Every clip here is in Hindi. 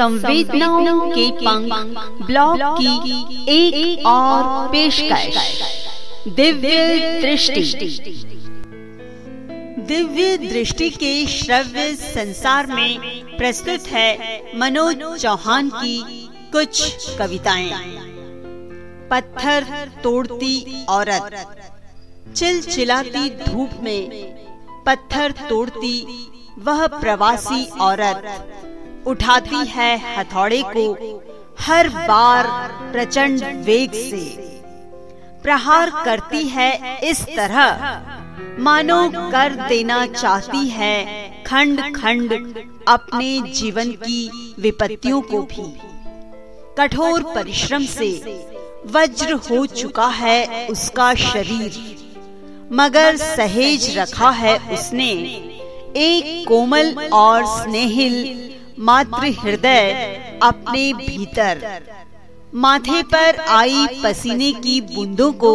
संवेदनाओं के पंख ब्लॉग की एक, एक और पेशकश। दिव्य दृष्टि। दिव्य दृष्टि के श्रव्य संसार में प्रस्तुत है मनोज चौहान की कुछ कविताएँ। पत्थर तोड़ती औरत। चिलचिलाती धूप में पत्थर तोड़ती वह प्रवासी औरत। उठाती है हथौड़े को हर बार प्रचंड वेग से। प्रहार करती है इस तरह। मानो कर देना चाहती है खंड खंड अपने जीवन की विपत्तियों को भी। कठोर परिश्रम से वज्र हो चुका है उसका शरीर। मगर सहेज रखा है उसने एक कोमल और स्नेहिल मातृ हृदय अपने भीतर। माथे पर आई पसीने की बूंदों को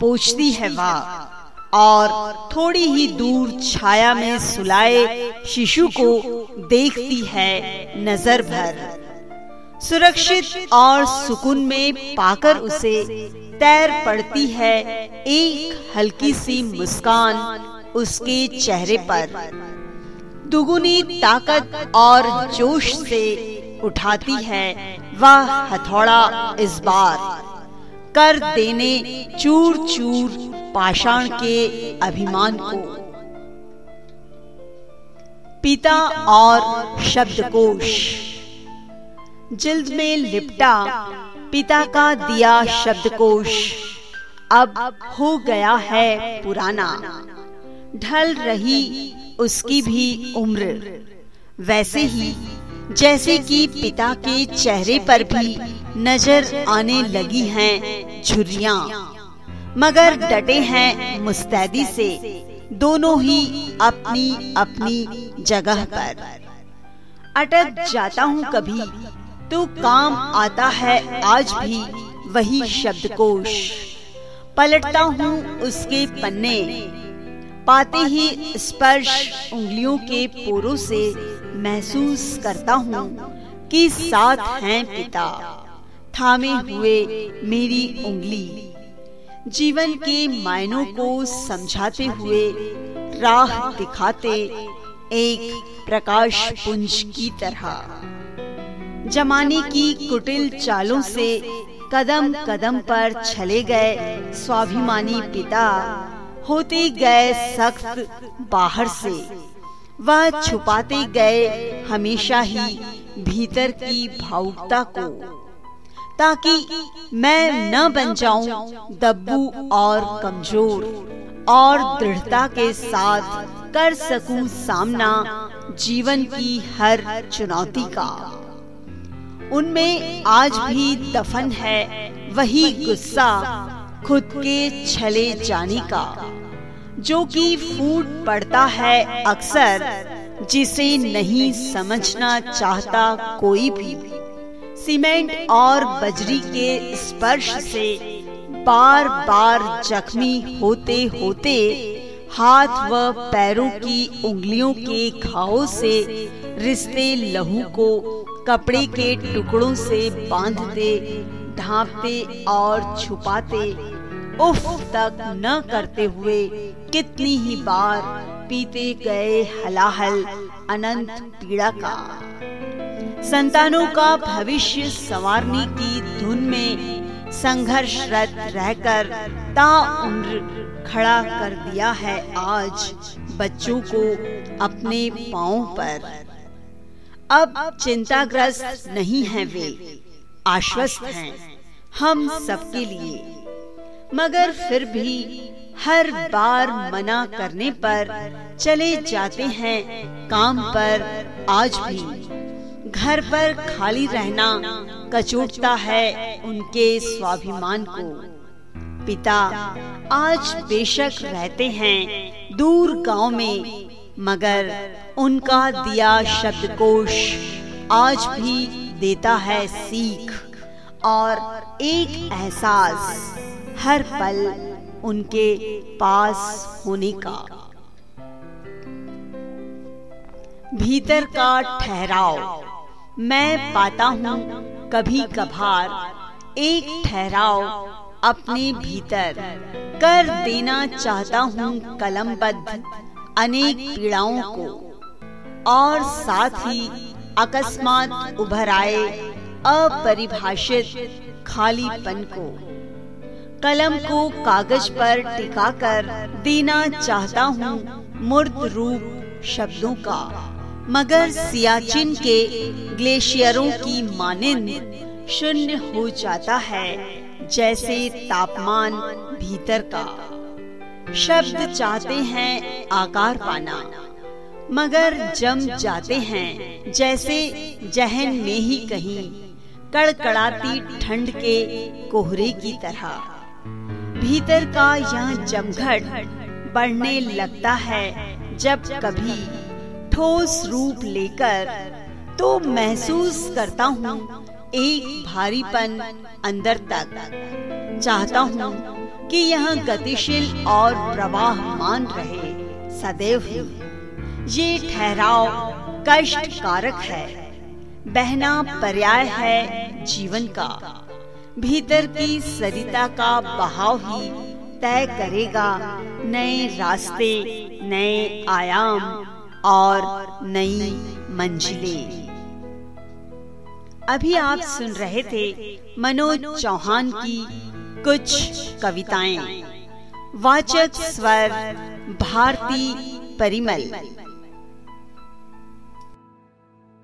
पोछती है वह, और थोड़ी ही दूर छाया में सुलाए शिशु को देखती है नज़र भर। सुरक्षित और सुकून में पाकर उसे तैर पड़ती है एक हल्की सी मुस्कान उसके चेहरे पर। दुगुनी ताकत और जोश से उठाती है। वह, हथौड़ा इस बार। कर देने चूर चूर पाषाण के अभिमान को। पिता और शब्दकोश। जिल्द में लिपटा, पिता का दिया शब्दकोश। अब हो गया है पुराना। ढल रही उसकी भी उम्र। वैसे ही जैसे कि पिता के चेहरे पर भी नज़र आने लगी हैं झुर्रियाँ। मगर डटे हैं मुस्तैदी से। दोनों ही अपनी अपनी जगह पर। अटक जाता हूँ कभी तो काम आता है आज भी वही शब्दकोश। पलटता हूँ उसके पन्ने। पाते ही स्पर्श उंगलियों के पोरों से महसूस करता हूँ कि साथ हैं पिता। थामे हुए मेरी उंगली। जीवन के मायनों को समझाते हुए राह दिखाते एक प्रकाश पुंज की तरह। जमाने की कुटिल चालों से कदम कदम पर छले गए स्वाभिमानी पिता होते गए सख्त बाहर से। वह छुपाते गए हमेशा ही भीतर की भावुकता को, ताकि मैं न बन जाऊँ दब्बू और कमज़ोर और दृढ़ता के साथ कर सकूँ सामना जीवन की हर चुनौती का। उनमें आज भी दफन है वही गुस्सा खुद के छले जाने का। जो कि फूट पड़ता है अक्सर, जिसे नहीं समझना चाहता कोई भी। सीमेंट और बजरी के स्पर्श से बार बार जख्मी होते होते हाथ व पैरों की उंगलियों के घावों से रिश्ते लहू को कपड़े के टुकड़ों से बांधते ढांपते और छुपाते, उफ तक न करते हुए कितनी ही बार पीते गए हलाहल अनंत पीड़ा का संतानों का भविष्य संवारने की धुन में संघर्षरत रहकर ता उम्र खड़ा कर दिया है आज बच्चों को अपने पाओ पर। अब चिंताग्रस्त नहीं है वे, आश्वस्त हैं। हम सबके लिए। मगर फिर भी हर बार मना करने पर चले जाते हैं काम पर आज भी। घर पर खाली रहना कचोटता है उनके स्वाभिमान को। पिता आज बेशक रहते हैं दूर गाँव में, मगर उनका दिया शब्दकोश आज भी देता है सीख। और एक एहसास, हर पल उनके पास होने का। भीतर का ठहराव, मैं पाता हूँ कभी कभार एक ठहराव अपने भीतर। कर देना चाहता हूँ कलमबद्ध अनेक पीड़ाओं को, और साथ ही अकस्मात उभर आए अपरिभाषित खालीपन को। कलम को कागज़ पर टिका कर देना चाहता हूँ मूर्त रूप शब्दों का। मगर सियाचिन के ग्लेशियरों की मानिंद शून्य हो जाता है जैसे तापमान भीतर का। शब्द चाहते हैं आकार पाना। मगर जम जाते हैं जैसे जहन में ही कहीं। कड़कड़ाती ठंड के कोहरे की तरह। भीतर का यह जमघट बढ़ने लगता है जब कभी ठोस रूप लेकर तो महसूस करता हूँ एक भारीपन अंदर तक। चाहता हूँ कि यह गतिशील और प्रवाहमान रहे। सदैव ये ठहराव कष्ट कारक है। बहना पर्याय है जीवन का। भीतर की सरिता का बहाव ही तय करेगा नए रास्ते, नए आयाम और नई मंजिलें। अभी आप सुन रहे थे मनोज चौहान की कुछ कविताएँ। वाचक स्वर भारती परिमल।